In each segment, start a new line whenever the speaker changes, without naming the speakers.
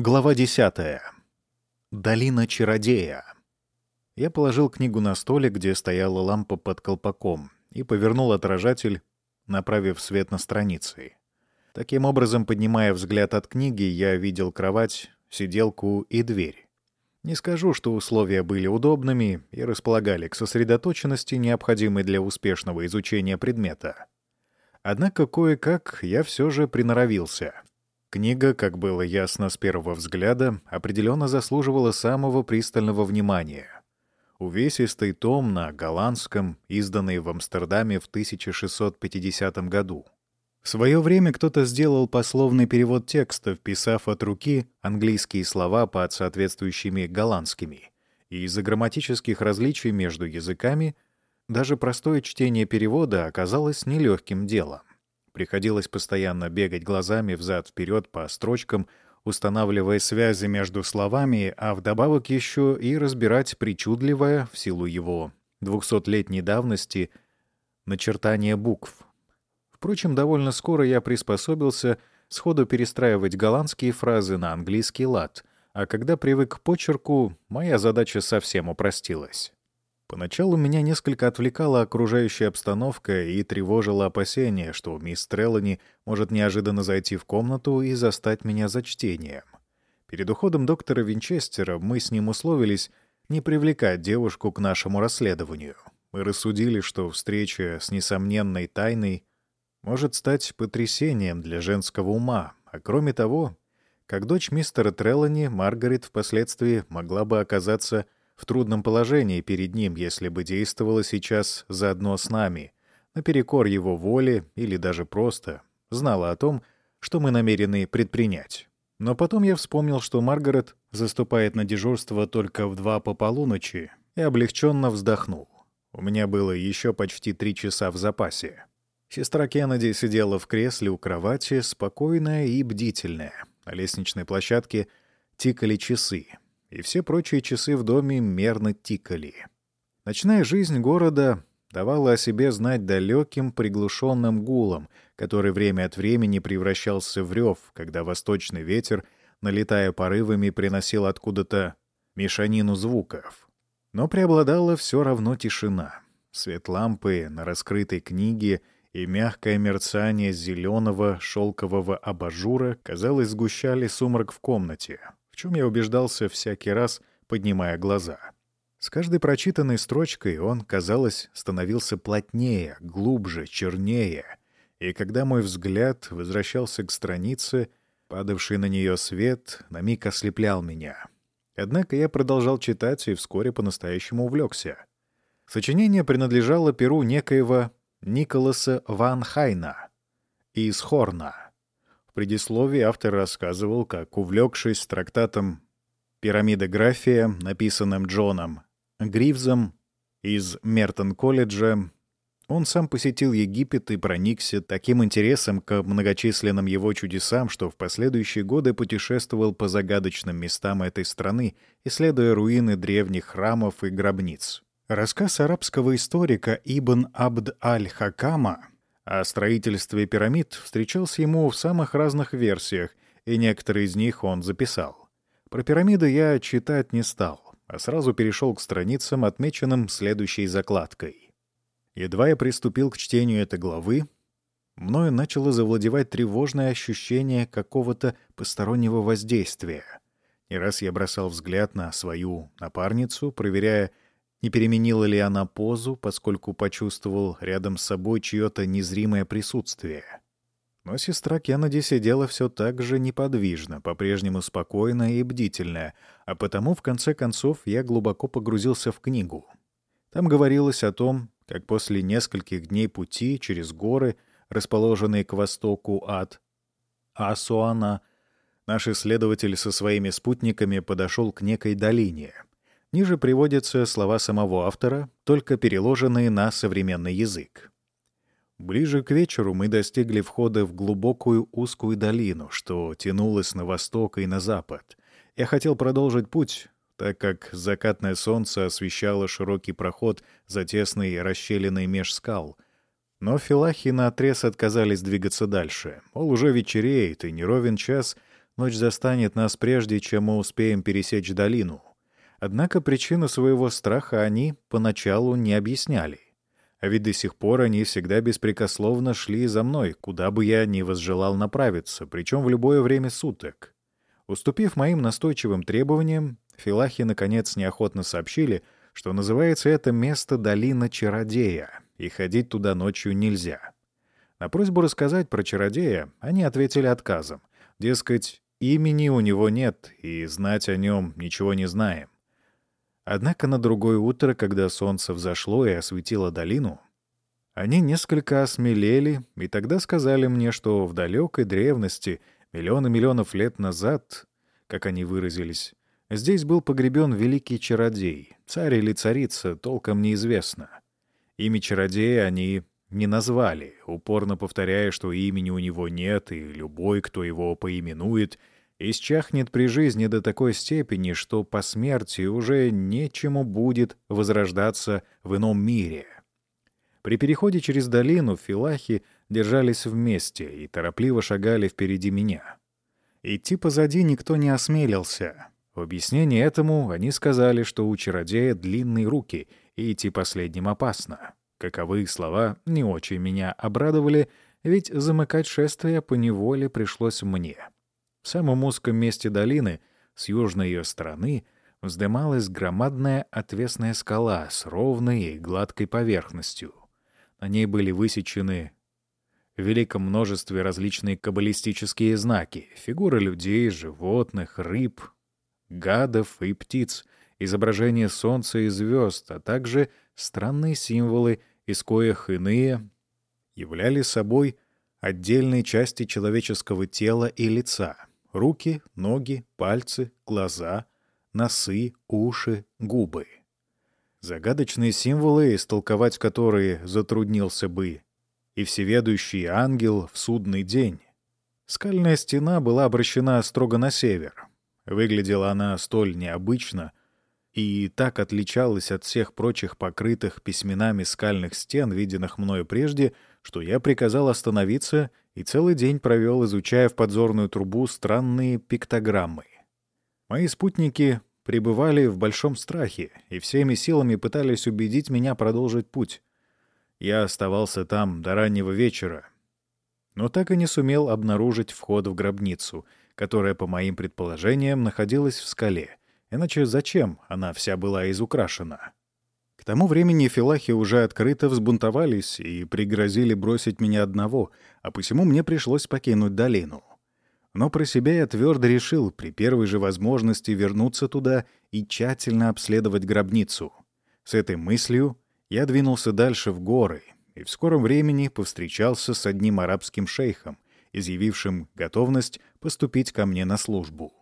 Глава 10. Долина чародея. Я положил книгу на столик, где стояла лампа под колпаком, и повернул отражатель, направив свет на страницы. Таким образом, поднимая взгляд от книги, я видел кровать, сиделку и дверь. Не скажу, что условия были удобными и располагали к сосредоточенности, необходимой для успешного изучения предмета. Однако кое-как я все же приноровился — Книга, как было ясно с первого взгляда, определенно заслуживала самого пристального внимания. Увесистый том на голландском, изданный в Амстердаме в 1650 году. В свое время кто-то сделал пословный перевод текста, вписав от руки английские слова под соответствующими голландскими. И из-за грамматических различий между языками даже простое чтение перевода оказалось нелегким делом. Приходилось постоянно бегать глазами взад-вперед по строчкам, устанавливая связи между словами, а вдобавок еще и разбирать причудливое, в силу его двухсотлетней давности, начертание букв. Впрочем, довольно скоро я приспособился сходу перестраивать голландские фразы на английский лад, а когда привык к почерку, моя задача совсем упростилась. Поначалу меня несколько отвлекала окружающая обстановка и тревожило опасение, что мисс Треллани может неожиданно зайти в комнату и застать меня за чтением. Перед уходом доктора Винчестера мы с ним условились не привлекать девушку к нашему расследованию. Мы рассудили, что встреча с несомненной тайной может стать потрясением для женского ума, а кроме того, как дочь мистера Треллани, Маргарет впоследствии могла бы оказаться в трудном положении перед ним, если бы действовала сейчас заодно с нами, наперекор его воле или даже просто знала о том, что мы намерены предпринять. Но потом я вспомнил, что Маргарет заступает на дежурство только в два по полуночи, и облегченно вздохнул. У меня было еще почти три часа в запасе. Сестра Кеннеди сидела в кресле у кровати, спокойная и бдительная. На лестничной площадке тикали часы и все прочие часы в доме мерно тикали. Ночная жизнь города давала о себе знать далеким приглушенным гулом, который время от времени превращался в рев, когда восточный ветер, налетая порывами, приносил откуда-то мешанину звуков. Но преобладала все равно тишина. Свет лампы на раскрытой книге и мягкое мерцание зеленого шелкового абажура, казалось, сгущали сумрак в комнате, чем я убеждался всякий раз, поднимая глаза. С каждой прочитанной строчкой он, казалось, становился плотнее, глубже, чернее, и когда мой взгляд возвращался к странице, падавший на нее свет на миг ослеплял меня. Однако я продолжал читать и вскоре по-настоящему увлекся. Сочинение принадлежало перу некоего Николаса Ван Хайна из Хорна — предисловии автор рассказывал, как, увлекшись трактатом «Пирамидография», написанным Джоном Гривзом из Мертон-колледжа, он сам посетил Египет и проникся таким интересом к многочисленным его чудесам, что в последующие годы путешествовал по загадочным местам этой страны, исследуя руины древних храмов и гробниц. Рассказ арабского историка Ибн Абд аль-Хакама о строительстве пирамид встречался ему в самых разных версиях, и некоторые из них он записал. Про пирамиды я читать не стал, а сразу перешел к страницам, отмеченным следующей закладкой. Едва я приступил к чтению этой главы, мною начало завладевать тревожное ощущение какого-то постороннего воздействия. Не раз я бросал взгляд на свою напарницу, проверяя, не переменила ли она позу, поскольку почувствовал рядом с собой чье-то незримое присутствие. Но сестра Кеннеди сидела все так же неподвижно, по-прежнему спокойная и бдительная, а потому, в конце концов, я глубоко погрузился в книгу. Там говорилось о том, как после нескольких дней пути через горы, расположенные к востоку от Асуана, наш исследователь со своими спутниками подошел к некой долине — Ниже приводятся слова самого автора, только переложенные на современный язык. Ближе к вечеру мы достигли входа в глубокую узкую долину, что тянулась на восток и на запад. Я хотел продолжить путь, так как закатное солнце освещало широкий проход за тесной расщелиной меж скал. Но филахи наотрез отказались двигаться дальше. Мол, уже вечереет, и неровен час Ночь застанет нас прежде, чем мы успеем пересечь долину. Однако причину своего страха они поначалу не объясняли. А ведь до сих пор они всегда беспрекословно шли за мной, куда бы я ни возжелал направиться, причем в любое время суток. Уступив моим настойчивым требованиям, филахи, наконец, неохотно сообщили, что называется это место «Долина Чародея», и ходить туда ночью нельзя. На просьбу рассказать про чародея они ответили отказом. Дескать, имени у него нет, и знать о нем ничего не знаем. Однако на другое утро, когда солнце взошло и осветило долину, они несколько осмелели и тогда сказали мне, что в далекой древности, миллионы миллионов лет назад, как они выразились, здесь был погребен великий чародей, царь или царица, толком неизвестно. Имя чародея они не назвали, упорно повторяя, что имени у него нет, и любой, кто его поименует — исчахнет при жизни до такой степени, что по смерти уже нечему будет возрождаться в ином мире. При переходе через долину филахи держались вместе и торопливо шагали впереди меня. Идти позади никто не осмелился. В объяснение этому они сказали, что у чародея длинные руки, и идти последним опасно. Каковы слова не очень меня обрадовали, ведь замыкать шествие по неволе пришлось мне. В самом узком месте долины, с южной ее стороны, вздымалась громадная отвесная скала с ровной и гладкой поверхностью. На ней были высечены в великом множестве различные каббалистические знаки, фигуры людей, животных, рыб, гадов и птиц, изображения солнца и звезд, а также странные символы, из коих иные являли собой отдельные части человеческого тела и лица — Руки, ноги, пальцы, глаза, носы, уши, губы. Загадочные символы, истолковать которые затруднился бы и всеведущий ангел в судный день. Скальная стена была обращена строго на север. Выглядела она столь необычно и так отличалась от всех прочих покрытых письменами скальных стен, виденных мною прежде, что я приказал остановиться и целый день провел, изучая в подзорную трубу странные пиктограммы. Мои спутники пребывали в большом страхе и всеми силами пытались убедить меня продолжить путь. Я оставался там до раннего вечера, но так и не сумел обнаружить вход в гробницу, которая, по моим предположениям, находилась в скале. Иначе зачем она вся была изукрашена? Тому времени филахи уже открыто взбунтовались и пригрозили бросить меня одного, а посему мне пришлось покинуть долину. Но про себя я твердо решил при первой же возможности вернуться туда и тщательно обследовать гробницу. С этой мыслью я двинулся дальше в горы и в скором времени повстречался с одним арабским шейхом, изъявившим готовность поступить ко мне на службу.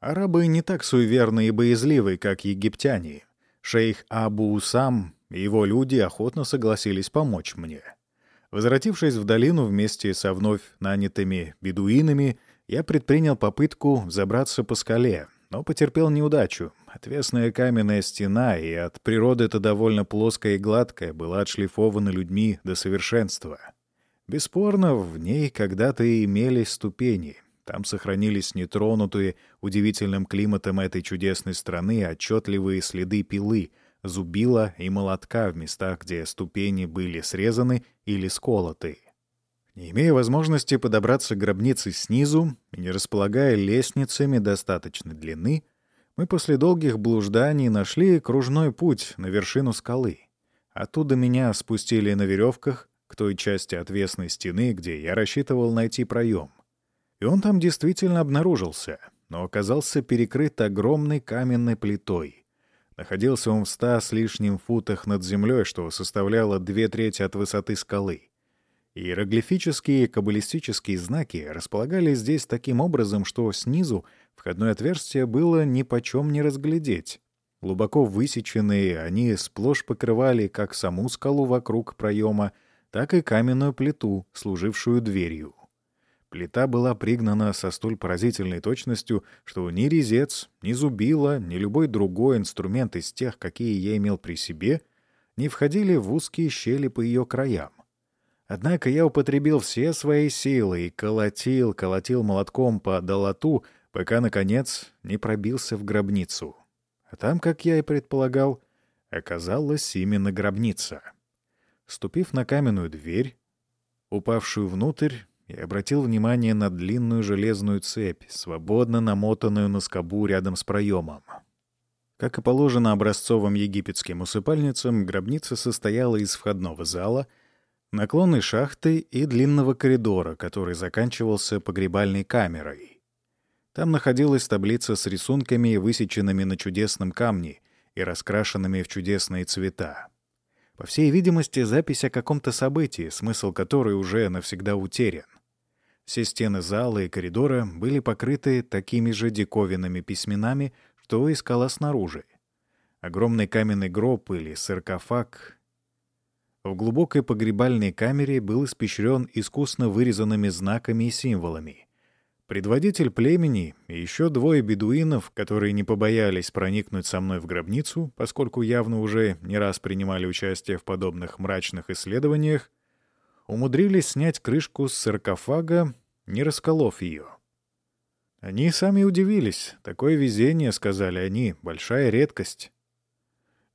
Арабы не так суеверны и боязливы, как египтяне — Шейх Абу Усам и его люди охотно согласились помочь мне. Возвратившись в долину вместе со вновь нанятыми бедуинами, я предпринял попытку забраться по скале, но потерпел неудачу. Отвесная каменная стена, и от природы это довольно плоская и гладкая, была отшлифована людьми до совершенства. Бесспорно, в ней когда-то и имелись ступени — там сохранились нетронутые удивительным климатом этой чудесной страны отчетливые следы пилы, зубила и молотка в местах, где ступени были срезаны или сколоты. Не имея возможности подобраться к гробнице снизу и не располагая лестницами достаточной длины, мы после долгих блужданий нашли кружной путь на вершину скалы. Оттуда меня спустили на веревках к той части отвесной стены, где я рассчитывал найти проем. И он там действительно обнаружился, но оказался перекрыт огромной каменной плитой. Находился он в ста с лишним футах над землей, что составляло две трети от высоты скалы. Иероглифические и каббалистические знаки располагались здесь таким образом, что снизу входное отверстие было ни почем не разглядеть. Глубоко высеченные, они сплошь покрывали как саму скалу вокруг проема, так и каменную плиту, служившую дверью. Плита была пригнана со столь поразительной точностью, что ни резец, ни зубило, ни любой другой инструмент из тех, какие я имел при себе, не входили в узкие щели по ее краям. Однако я употребил все свои силы и колотил, колотил молотком по долоту, пока, наконец, не пробился в гробницу. А там, как я и предполагал, оказалась именно гробница. Ступив на каменную дверь, упавшую внутрь, я обратил внимание на длинную железную цепь, свободно намотанную на скобу рядом с проемом. Как и положено образцовым египетским усыпальницам, гробница состояла из входного зала — наклонной шахты и длинного коридора, который заканчивался погребальной камерой. Там находилась таблица с рисунками, высеченными на чудесном камне и раскрашенными в чудесные цвета. По всей видимости, запись о каком-то событии, смысл которой уже навсегда утерян. Все стены зала и коридора были покрыты такими же диковинными письменами, что и скала снаружи. Огромный каменный гроб или саркофаг в глубокой погребальной камере был испещрен искусно вырезанными знаками и символами. Предводитель племени и еще двое бедуинов, которые не побоялись проникнуть со мной в гробницу, поскольку явно уже не раз принимали участие в подобных мрачных исследованиях, умудрились снять крышку с саркофага, не расколов ее. Они сами удивились. Такое везение, сказали они, большая редкость.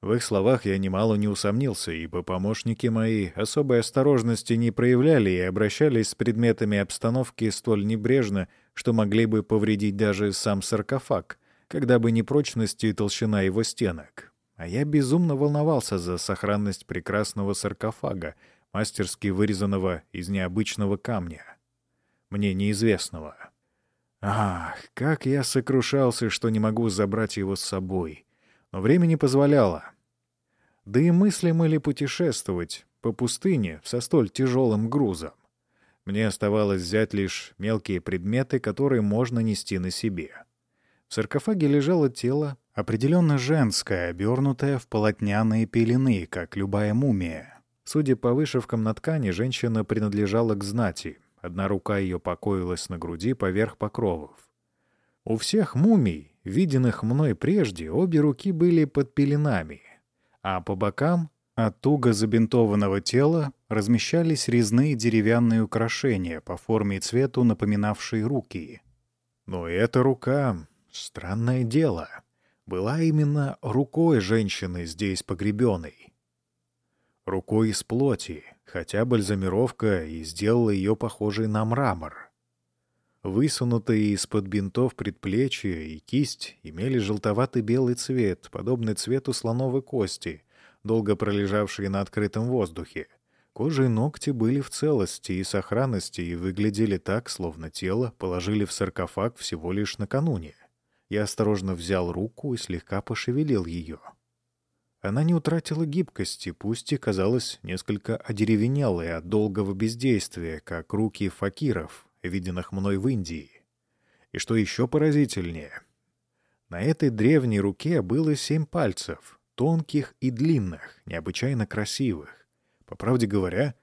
В их словах я немало не усомнился, ибо помощники мои особой осторожности не проявляли и обращались с предметами обстановки столь небрежно, что могли бы повредить даже сам саркофаг, когда бы не прочность и толщина его стенок. А я безумно волновался за сохранность прекрасного саркофага, мастерски вырезанного из необычного камня. Мне неизвестного. Ах, как я сокрушался, что не могу забрать его с собой. Но время не позволяло. Да и мыслим ли путешествовать по пустыне со столь тяжелым грузом? Мне оставалось взять лишь мелкие предметы, которые можно нести на себе. В саркофаге лежало тело, определенно женское, обернутое в полотняные пелены, как любая мумия. Судя по вышивкам на ткани, женщина принадлежала к знати. Одна рука ее покоилась на груди поверх покровов. У всех мумий, виденных мной прежде, обе руки были под пеленами — а по бокам от туго забинтованного тела размещались резные деревянные украшения по форме и цвету, напоминавшие руки. Но эта рука, странное дело, была именно рукой женщины здесь погребенной. Рукой из плоти, хотя бальзамировка и сделала ее похожей на мрамор. Высунутые из-под бинтов предплечья и кисть имели желтоватый белый цвет, подобный цвету слоновой кости, долго пролежавшие на открытом воздухе. Кожа и ногти были в целости и сохранности и выглядели так, словно тело положили в саркофаг всего лишь накануне. Я осторожно взял руку и слегка пошевелил ее. Она не утратила гибкости, пусть и казалась несколько одеревенелой от долгого бездействия, как руки факиров, виденных мной в Индии. И что еще поразительнее, на этой древней руке было семь пальцев, тонких и длинных, необычайно красивых. По правде говоря,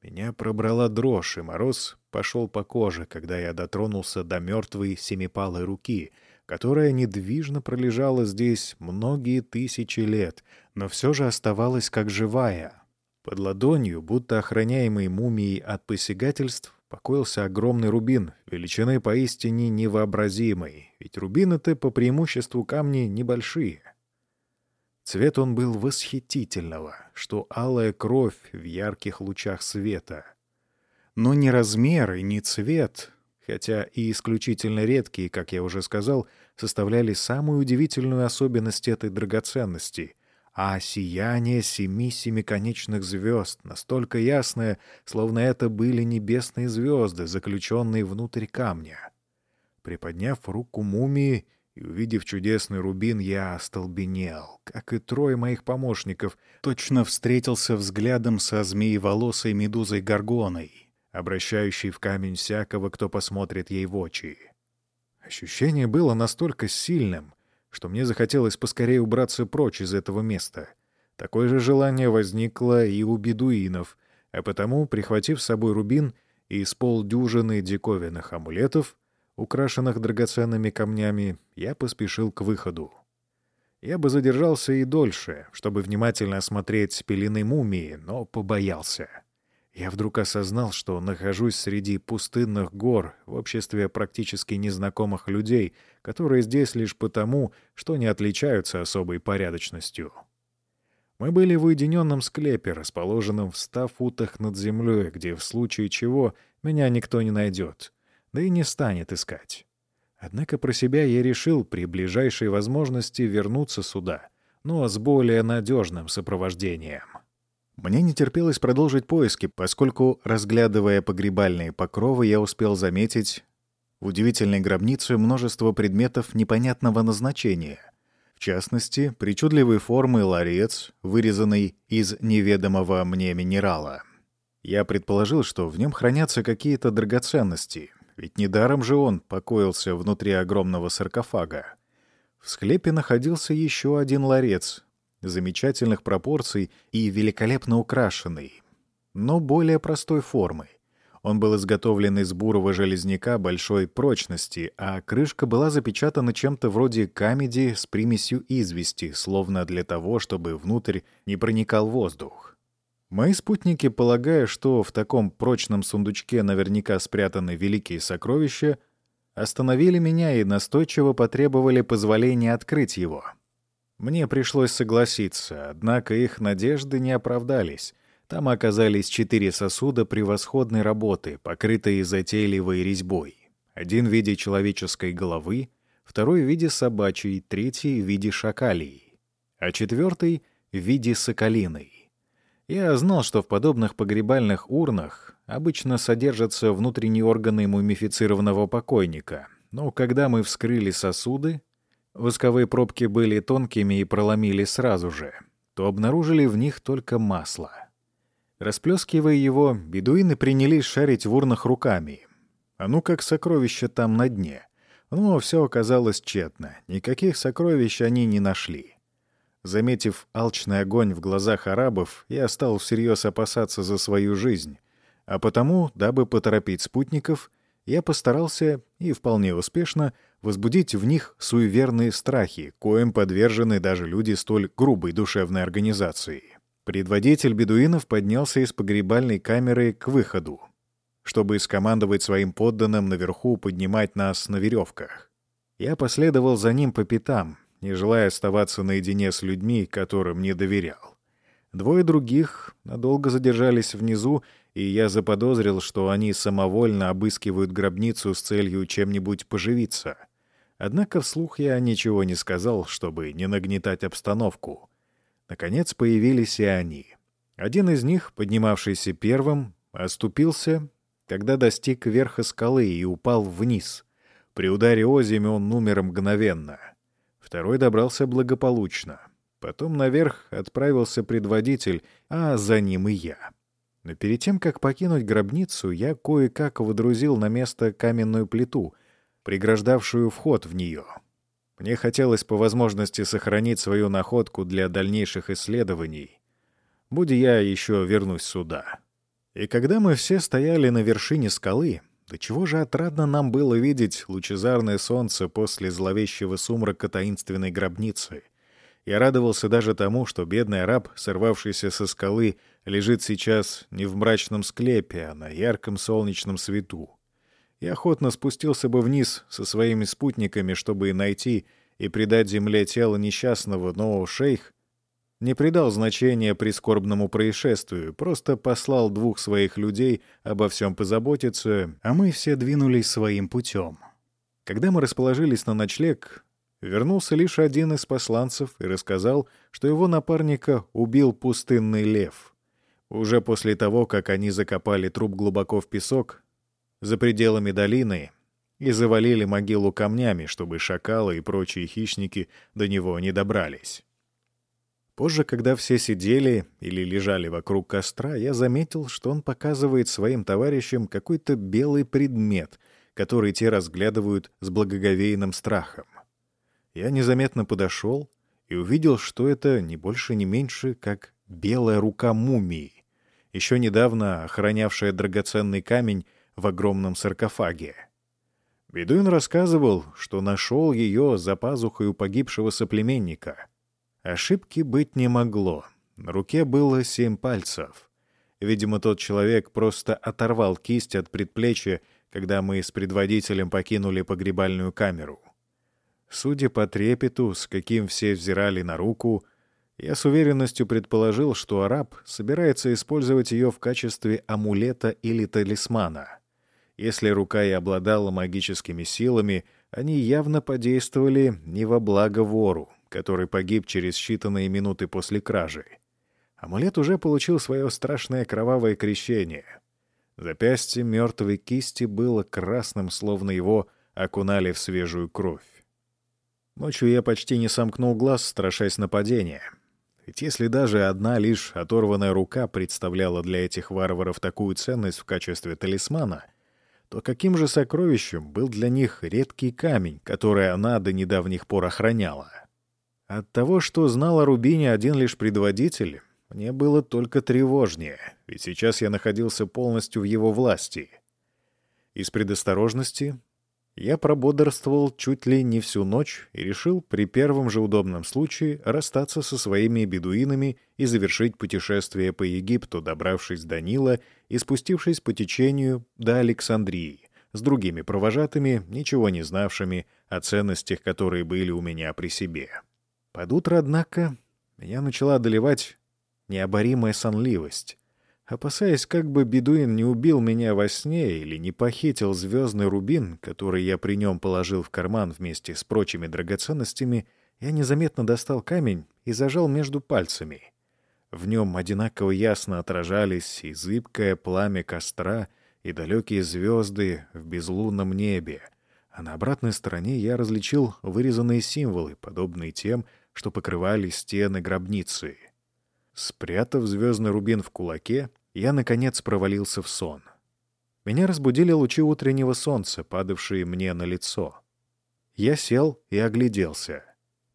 меня пробрала дрожь, и мороз пошел по коже, когда я дотронулся до мертвой семипалой руки, которая недвижно пролежала здесь многие тысячи лет, но все же оставалась как живая. Под ладонью, будто охраняемый мумией от посягательств, покоился огромный рубин, величины поистине невообразимой, ведь рубины-то по преимуществу камни небольшие. Цвет он был восхитительного, что алая кровь в ярких лучах света. Но ни размер и ни цвет, хотя и исключительно редкие, как я уже сказал, составляли самую удивительную особенность этой драгоценности — а сияние семи семиконечных звезд, настолько ясное, словно это были небесные звезды, заключенные внутрь камня. Приподняв руку мумии и увидев чудесный рубин, я остолбенел, как и трое моих помощников, точно встретился взглядом со змееволосой медузой Горгоной, обращающей в камень всякого, кто посмотрит ей в очи. Ощущение было настолько сильным — что мне захотелось поскорее убраться прочь из этого места. Такое же желание возникло и у бедуинов, а потому, прихватив с собой рубин и с полдюжины диковинных амулетов, украшенных драгоценными камнями, я поспешил к выходу. Я бы задержался и дольше, чтобы внимательно осмотреть пелены мумии, но побоялся. Я вдруг осознал, что нахожусь среди пустынных гор в обществе практически незнакомых людей, которые здесь лишь потому, что не отличаются особой порядочностью. Мы были в уединенном склепе, расположенном в ста футах над землей, где в случае чего меня никто не найдет, да и не станет искать. Однако про себя я решил при ближайшей возможности вернуться сюда, но с более надежным сопровождением. Мне не терпелось продолжить поиски, поскольку, разглядывая погребальные покровы, я успел заметить в удивительной гробнице множество предметов непонятного назначения. В частности, причудливой формы ларец, вырезанный из неведомого мне минерала. Я предположил, что в нем хранятся какие-то драгоценности, ведь недаром же он покоился внутри огромного саркофага. В склепе находился еще один ларец, замечательных пропорций и великолепно украшенный, но более простой формы. Он был изготовлен из бурого железняка большой прочности, а крышка была запечатана чем-то вроде камеди с примесью извести, словно для того, чтобы внутрь не проникал воздух. Мои спутники, полагая, что в таком прочном сундучке наверняка спрятаны великие сокровища, остановили меня и настойчиво потребовали позволения открыть его — мне пришлось согласиться, однако их надежды не оправдались. Там оказались четыре сосуда превосходной работы, покрытые затейливой резьбой. Один в виде человеческой головы, второй в виде собачьей, третий в виде шакалии, а четвертый в виде соколиной. Я знал, что в подобных погребальных урнах обычно содержатся внутренние органы мумифицированного покойника, но когда мы вскрыли сосуды, восковые пробки были тонкими и проломили сразу же, то обнаружили в них только масло. Расплескивая его, бедуины принялись шарить в урнах руками. А ну как сокровища там на дне. Но все оказалось тщетно. Никаких сокровищ они не нашли. Заметив алчный огонь в глазах арабов, я стал всерьез опасаться за свою жизнь. А потому, дабы поторопить спутников, я постарался, и вполне успешно, возбудить в них суеверные страхи, коим подвержены даже люди столь грубой душевной организации. Предводитель бедуинов поднялся из погребальной камеры к выходу, чтобы скомандовать своим подданным наверху поднимать нас на веревках. Я последовал за ним по пятам, не желая оставаться наедине с людьми, которым не доверял. Двое других надолго задержались внизу и я заподозрил, что они самовольно обыскивают гробницу с целью чем-нибудь поживиться. Однако вслух я ничего не сказал, чтобы не нагнетать обстановку. Наконец появились и они. Один из них, поднимавшийся первым, оступился, когда достиг верха скалы и упал вниз. При ударе озими он умер мгновенно. Второй добрался благополучно. Потом наверх отправился предводитель, а за ним и я. Но перед тем, как покинуть гробницу, я кое-как водрузил на место каменную плиту, преграждавшую вход в нее. Мне хотелось по возможности сохранить свою находку для дальнейших исследований. Будь я еще вернусь сюда. И когда мы все стояли на вершине скалы, до чего же отрадно нам было видеть лучезарное солнце после зловещего сумрака таинственной гробницы. Я радовался даже тому, что бедный араб, сорвавшийся со скалы, лежит сейчас не в мрачном склепе, а на ярком солнечном свету. Я охотно спустился бы вниз со своими спутниками, чтобы найти и предать земле тело несчастного, но шейх не придал значения прискорбному происшествию, просто послал двух своих людей обо всем позаботиться, а мы все двинулись своим путем. Когда мы расположились на ночлег, вернулся лишь один из посланцев и рассказал, что его напарника убил пустынный лев. Уже после того, как они закопали труп глубоко в песок, за пределами долины, и завалили могилу камнями, чтобы шакалы и прочие хищники до него не добрались. Позже, когда все сидели или лежали вокруг костра, я заметил, что он показывает своим товарищам какой-то белый предмет, который те разглядывают с благоговейным страхом. Я незаметно подошел и увидел, что это не больше, не меньше, как белая рука мумии еще недавно охранявшая драгоценный камень в огромном саркофаге. Бедуин рассказывал, что нашел ее за пазухой у погибшего соплеменника. Ошибки быть не могло. На руке было семь пальцев. Видимо, тот человек просто оторвал кисть от предплечья, когда мы с предводителем покинули погребальную камеру. Судя по трепету, с каким все взирали на руку, я с уверенностью предположил, что араб собирается использовать ее в качестве амулета или талисмана. Если рука и обладала магическими силами, они явно подействовали не во благо вору, который погиб через считанные минуты после кражи. Амулет уже получил свое страшное кровавое крещение. Запястье мертвой кисти было красным, словно его окунали в свежую кровь. Ночью я почти не сомкнул глаз, страшась нападения. Ведь если даже одна лишь оторванная рука представляла для этих варваров такую ценность в качестве талисмана, то каким же сокровищем был для них редкий камень, который она до недавних пор охраняла? От того, что знал о Рубине один лишь предводитель, мне было только тревожнее, ведь сейчас я находился полностью в его власти. Из предосторожности я прободрствовал чуть ли не всю ночь и решил при первом же удобном случае расстаться со своими бедуинами и завершить путешествие по Египту, добравшись до Нила и спустившись по течению до Александрии, с другими провожатыми, ничего не знавшими о ценностях, которые были у меня при себе. Под утро, однако, меня начала одолевать необоримая сонливость. Опасаясь, как бы бедуин не убил меня во сне или не похитил звездный рубин, который я при нем положил в карман вместе с прочими драгоценностями, я незаметно достал камень и зажал между пальцами. В нем одинаково ясно отражались и зыбкое пламя костра, и далекие звезды в безлунном небе, а на обратной стороне я различил вырезанные символы, подобные тем, что покрывали стены гробницы. Спрятав звездный рубин в кулаке, я, наконец, провалился в сон. Меня разбудили лучи утреннего солнца, падавшие мне на лицо. Я сел и огляделся.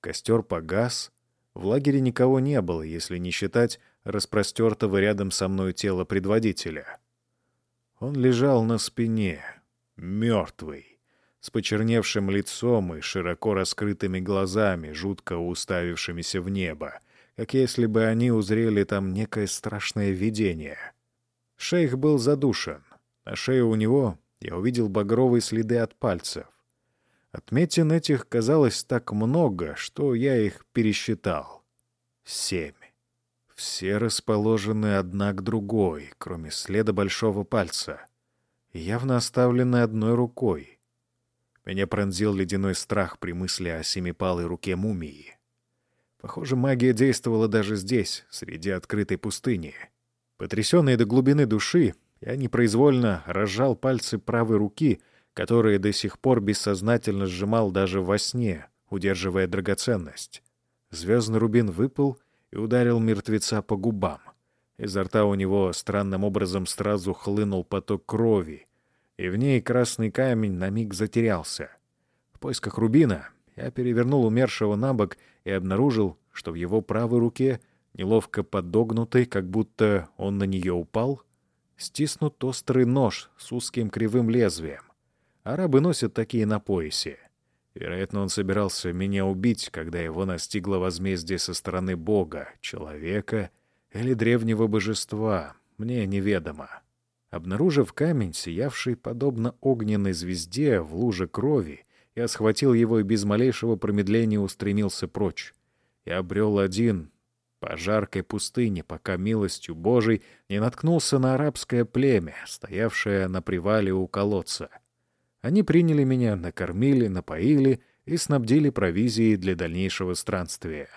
Костер погас. В лагере никого не было, если не считать распростертого рядом со мной тела предводителя. Он лежал на спине, мертвый, с почерневшим лицом и широко раскрытыми глазами, жутко уставившимися в небо, как если бы они узрели там некое страшное видение. Шейх был задушен. На шее у него я увидел багровые следы от пальцев. Отметин этих казалось так много, что я их пересчитал. Семь. Все расположены одна к другой, кроме следа большого пальца, явно оставлены одной рукой. Меня пронзил ледяной страх при мысли о семипалой руке мумии. Похоже, магия действовала даже здесь, среди открытой пустыни. Потрясенный до глубины души, я непроизвольно разжал пальцы правой руки, которые до сих пор бессознательно сжимал даже во сне, удерживая драгоценность. Звездный рубин выпал и ударил мертвеца по губам. Изо рта у него странным образом сразу хлынул поток крови, и в ней красный камень на миг затерялся. В поисках рубина я перевернул умершего на бок и обнаружил, что в его правой руке, неловко подогнутый, как будто он на нее упал, стиснут острый нож с узким кривым лезвием. Арабы носят такие на поясе. Вероятно, он собирался меня убить, когда его настигло возмездие со стороны Бога, человека или древнего божества, мне неведомо. Обнаружив камень, сиявший подобно огненной звезде в луже крови, я схватил его и без малейшего промедления устремился прочь. Я обрел один по жаркой пустыне, пока милостью Божией не наткнулся на арабское племя, стоявшее на привале у колодца. Они приняли меня, накормили, напоили и снабдили провизией для дальнейшего странствия.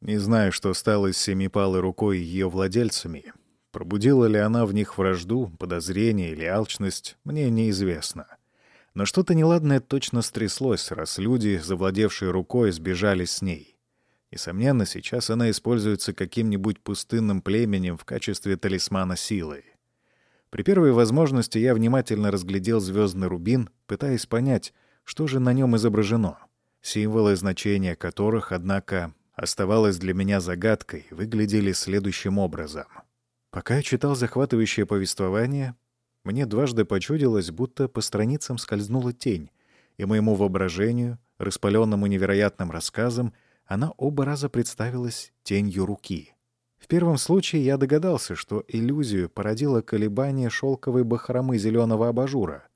Не знаю, что стало с семипалой рукой ее владельцами. Пробудила ли она в них вражду, подозрение или алчность, мне неизвестно. Но что-то неладное точно стряслось, раз люди, завладевшие рукой, сбежали с ней. Несомненно, сейчас она используется каким-нибудь пустынным племенем в качестве талисмана силы. При первой возможности я внимательно разглядел звездный рубин, пытаясь понять, что же на нем изображено. Символы, значения которых, однако, оставалось для меня загадкой, выглядели следующим образом. Пока я читал захватывающее повествование, мне дважды почудилось, будто по страницам скользнула тень, и моему воображению, распаленному невероятным рассказом, она оба раза представилась тенью руки. В первом случае я догадался, что иллюзию породило колебание шелковой бахромы зеленого абажура.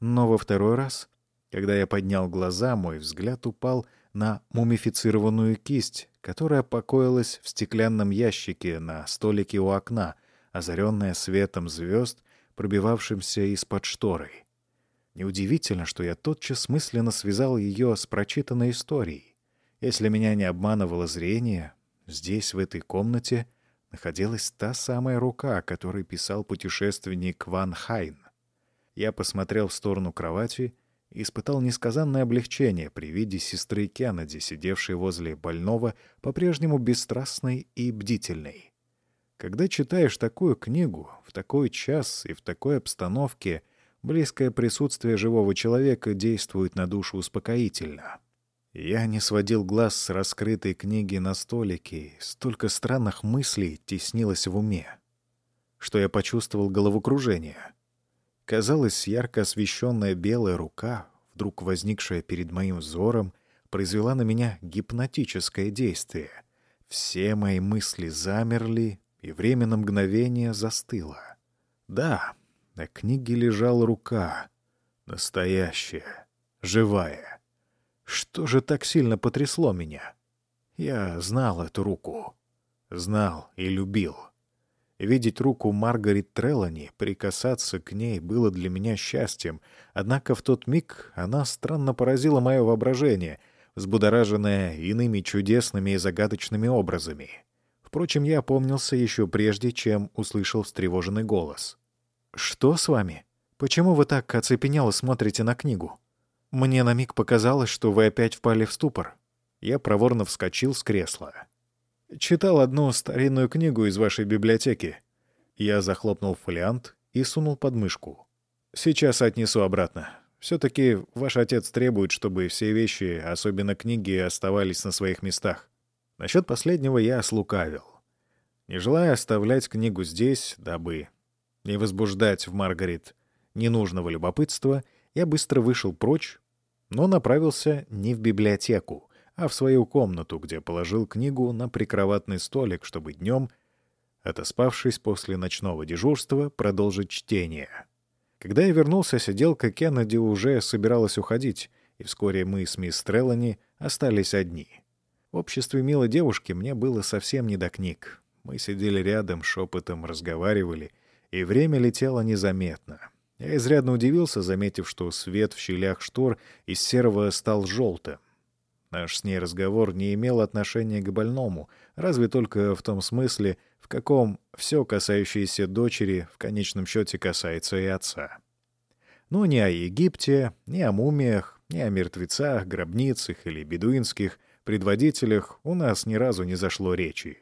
Но во второй раз, когда я поднял глаза, мой взгляд упал на мумифицированную кисть, которая покоилась в стеклянном ящике на столике у окна, озаренная светом звезд, пробивавшимся из-под шторы. Неудивительно, что я тотчас мысленно связал ее с прочитанной историей. Если меня не обманывало зрение, здесь, в этой комнате, находилась та самая рука, о которой писал путешественник Ван Хайн. Я посмотрел в сторону кровати и испытал несказанное облегчение при виде сестры Кеннеди, сидевшей возле больного, по-прежнему бесстрастной и бдительной. Когда читаешь такую книгу, в такой час и в такой обстановке, близкое присутствие живого человека действует на душу успокоительно. Я не сводил глаз с раскрытой книги на столике, столько странных мыслей теснилось в уме, что я почувствовал головокружение. Казалось, ярко освещенная белая рука, вдруг возникшая перед моим взором, произвела на меня гипнотическое действие. Все мои мысли замерли, и время на мгновение застыло. Да, на книге лежала рука, настоящая, живая. Что же так сильно потрясло меня? Я знал эту руку. Знал и любил. Видеть руку Маргарет Треллани, прикасаться к ней было для меня счастьем, однако в тот миг она странно поразила мое воображение, взбудораженное иными чудесными и загадочными образами. Впрочем, я опомнился еще прежде, чем услышал встревоженный голос. «Что с вами? Почему вы так оцепенело смотрите на книгу?» Мне на миг показалось, что вы опять впали в ступор. Я проворно вскочил с кресла. Читал одну старинную книгу из вашей библиотеки. Я захлопнул фолиант и сунул под мышку. Сейчас отнесу обратно. Все-таки ваш отец требует, чтобы все вещи, особенно книги, оставались на своих местах. Насчет последнего я слукавил. Не желая оставлять книгу здесь, дабы не возбуждать в Маргарет ненужного любопытства — я быстро вышел прочь, но направился не в библиотеку, а в свою комнату, где положил книгу на прикроватный столик, чтобы днем, отоспавшись после ночного дежурства, продолжить чтение. Когда я вернулся, сиделка Кеннеди уже собиралась уходить, и вскоре мы с мисс Треллани остались одни. В обществе милой девушки мне было совсем не до книг. Мы сидели рядом, шепотом разговаривали, и время летело незаметно. Я изрядно удивился, заметив, что свет в щелях штор из серого стал желтым. Наш с ней разговор не имел отношения к больному, разве только в том смысле, в каком все касающееся дочери в конечном счете касается и отца. Но ни о Египте, ни о мумиях, ни о мертвецах, гробницах или бедуинских предводителях у нас ни разу не зашло речи.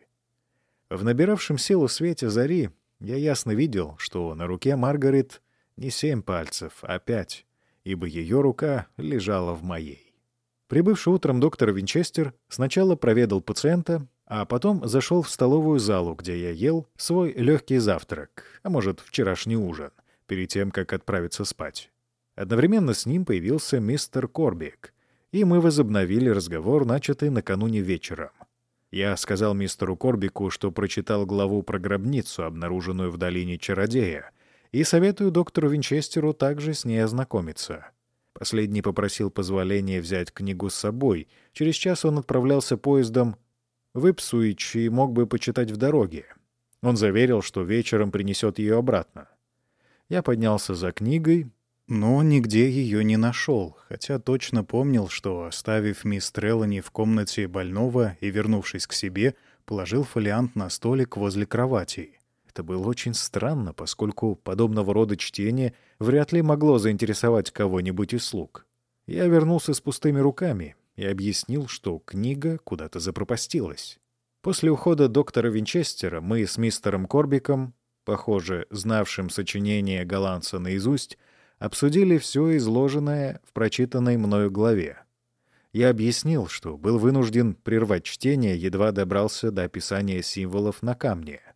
В набиравшем силу свете зари я ясно видел, что на руке Маргарет не семь пальцев, а пять, ибо ее рука лежала в моей. Прибывший утром доктор Винчестер сначала проведал пациента, а потом зашел в столовую залу, где я ел свой легкий завтрак, а может, вчерашний ужин, перед тем, как отправиться спать. Одновременно с ним появился мистер Корбик, и мы возобновили разговор, начатый накануне вечером. Я сказал мистеру Корбику, что прочитал главу про гробницу, обнаруженную в долине Чародея, и советую доктору Винчестеру также с ней ознакомиться. Последний попросил позволения взять книгу с собой. Через час он отправлялся поездом в Ипсуич и мог бы почитать в дороге. Он заверил, что вечером принесет ее обратно. Я поднялся за книгой, но нигде ее не нашел, хотя точно помнил, что, оставив мисс Треллани в комнате больного и вернувшись к себе, положил фолиант на столик возле кровати. Это было очень странно, поскольку подобного рода чтение вряд ли могло заинтересовать кого-нибудь из слуг. Я вернулся с пустыми руками и объяснил, что книга куда-то запропастилась. После ухода доктора Винчестера мы с мистером Корбиком, похоже, знавшим сочинение голландца наизусть, обсудили все изложенное в прочитанной мною главе. Я объяснил, что был вынужден прервать чтение, едва добрался до описания символов на камне —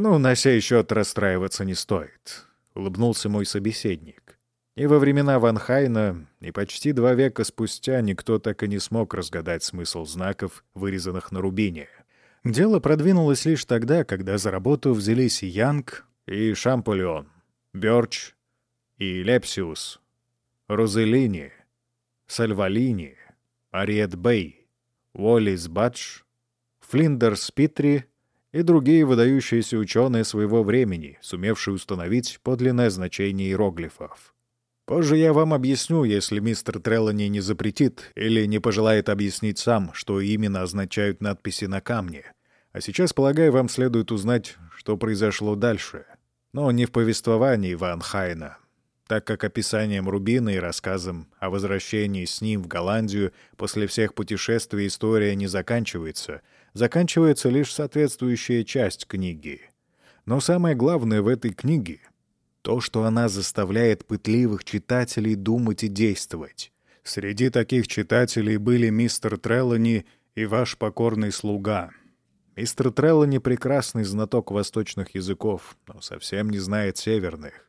«Ну, на сей счет расстраиваться не стоит», — улыбнулся мой собеседник. И во времена Ван Хайна, и почти два века спустя никто так и не смог разгадать смысл знаков, вырезанных на рубине. Дело продвинулось лишь тогда, когда за работу взялись Янг и Шампольон, Бёрч и Лепсиус, Розелини, Сальвалини, Ариет Бэй, Уоллис Бадж, Флиндерс Питри и другие выдающиеся ученые своего времени, сумевшие установить подлинное значение иероглифов. Позже я вам объясню, если мистер Треллани не запретит или не пожелает объяснить сам, что именно означают надписи на камне. А сейчас, полагаю, вам следует узнать, что произошло дальше. Но не в повествовании Ван Хайна, так как описанием Рубина и рассказом о возвращении с ним в Голландию после всех путешествий история не заканчивается, заканчивается лишь соответствующая часть книги. Но самое главное в этой книге то, что она заставляет пытливых читателей думать и действовать. Среди таких читателей были мистер Треллани и ваш покорный слуга. Мистер Треллани — прекрасный знаток восточных языков, но совсем не знает северных.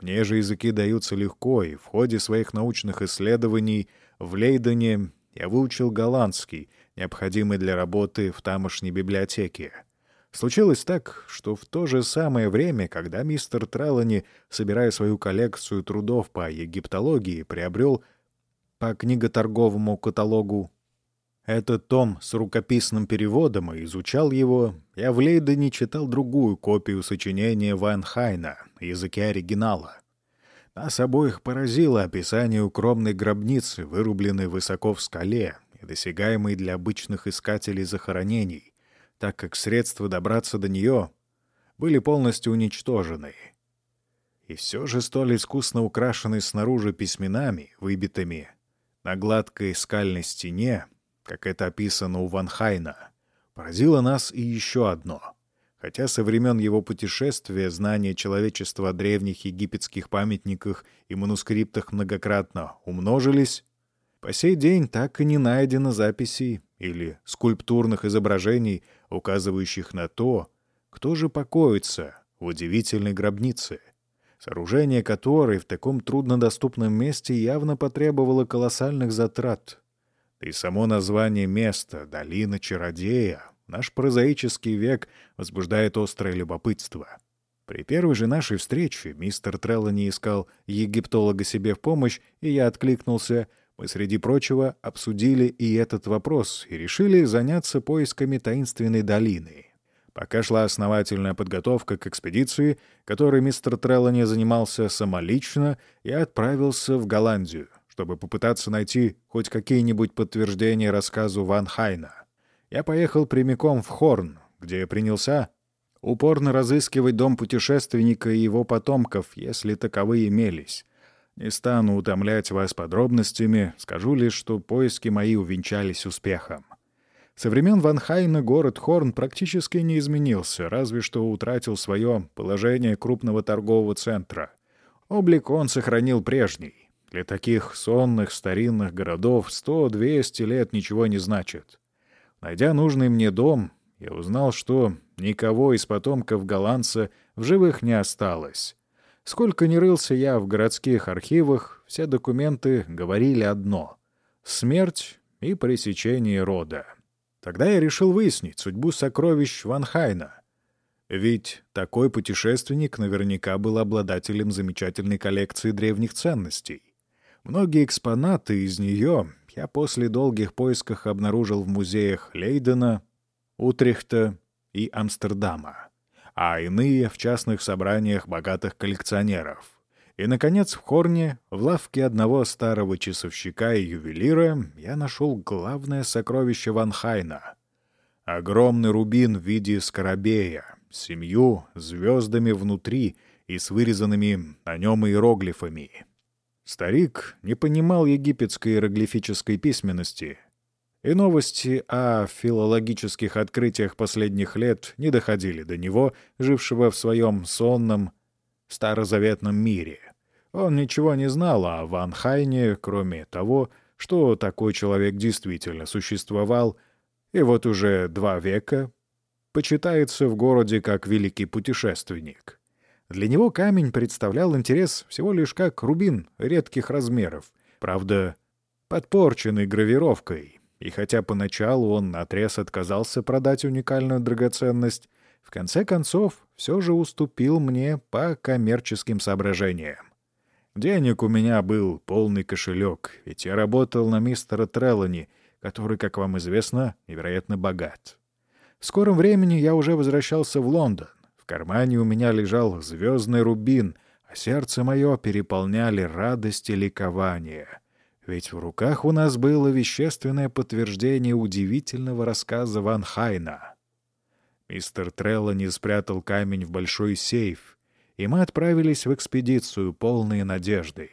Мне же языки даются легко, и в ходе своих научных исследований в Лейдене я выучил голландский, необходимый для работы в тамошней библиотеке. Случилось так, что в то же самое время, когда мистер Треллани, собирая свою коллекцию трудов по египтологии, приобрел по книготорговому каталогу этот том с рукописным переводом и изучал его, я в Лейдене читал другую копию сочинения Ван Хайна, языке оригинала. Нас обоих поразило описание укромной гробницы, вырубленной высоко в скале и досягаемой для обычных искателей захоронений, так как средства добраться до нее были полностью уничтожены. И все же столь искусно украшенный снаружи письменами, выбитыми на гладкой скальной стене, как это описано у Ван Хайна, поразило нас и еще одно. Хотя со времен его путешествия знания человечества о древних египетских памятниках и манускриптах многократно умножились, по сей день так и не найдено записей или скульптурных изображений, указывающих на то, кто же покоится в удивительной гробнице, сооружение которой в таком труднодоступном месте явно потребовало колоссальных затрат. Да и само название места «Долина Чародея» наш прозаический век возбуждает острое любопытство. При первой же нашей встрече мистер Треллани искал египтолога себе в помощь, и я откликнулся — мы, среди прочего, обсудили и этот вопрос и решили заняться поисками таинственной долины. Пока шла основательная подготовка к экспедиции, которой мистер Треллани занимался самолично, я отправился в Голландию, чтобы попытаться найти хоть какие-нибудь подтверждения рассказу Ван Хайна. Я поехал прямиком в Хорн, где принялся упорно разыскивать дом путешественника и его потомков, если таковые имелись. Не стану утомлять вас подробностями, скажу лишь, что поиски мои увенчались успехом. Со времен Ван Хайна город Хорн практически не изменился, разве что утратил свое положение крупного торгового центра. Облик он сохранил прежний. Для таких сонных старинных городов 100-200 лет ничего не значит. Найдя нужный мне дом, я узнал, что никого из потомков голландца в живых не осталось. Сколько ни рылся я в городских архивах, все документы говорили одно — смерть и пресечение рода. Тогда я решил выяснить судьбу сокровищ Ван Хайна. Ведь такой путешественник наверняка был обладателем замечательной коллекции древних ценностей. Многие экспонаты из нее я после долгих поисков обнаружил в музеях Лейдена, Утрехта и Амстердама а иные — в частных собраниях богатых коллекционеров. И, наконец, в Хорне, в лавке одного старого часовщика и ювелира, я нашел главное сокровище Ван Хайна — огромный рубин в виде скоробея, семью звездами внутри и с вырезанными на нем иероглифами. Старик не понимал египетской иероглифической письменности — и новости о филологических открытиях последних лет не доходили до него, жившего в своем сонном, старозаветном мире. Он ничего не знал о Ван Хайне, кроме того, что такой человек действительно существовал, и вот уже два века почитается в городе как великий путешественник. Для него камень представлял интерес всего лишь как рубин редких размеров, правда, подпорченный гравировкой, И хотя поначалу он наотрез отказался продать уникальную драгоценность, в конце концов все же уступил мне по коммерческим соображениям. Денег у меня был полный кошелек, ведь я работал на мистера Треллани, который, как вам известно, невероятно богат. В скором времени я уже возвращался в Лондон. Кармане у меня лежал звездный рубин, а сердце мое переполняли радость и ликование. Ведь в руках у нас было вещественное подтверждение удивительного рассказа Ван Хайна. Мистер Треллани спрятал камень в большой сейф — и мы отправились в экспедицию, полные надежды.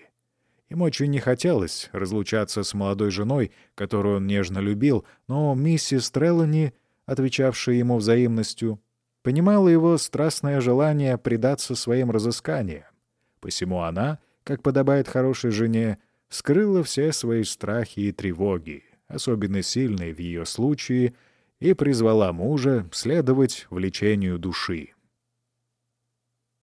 Им очень не хотелось разлучаться с молодой женой, которую он нежно любил, но миссис Треллани, отвечавшая ему взаимностью, понимала его страстное желание предаться своим разысканиям. Посему она, как подобает хорошей жене, скрыла все свои страхи и тревоги, особенно сильные в ее случае, и призвала мужа следовать влечению души.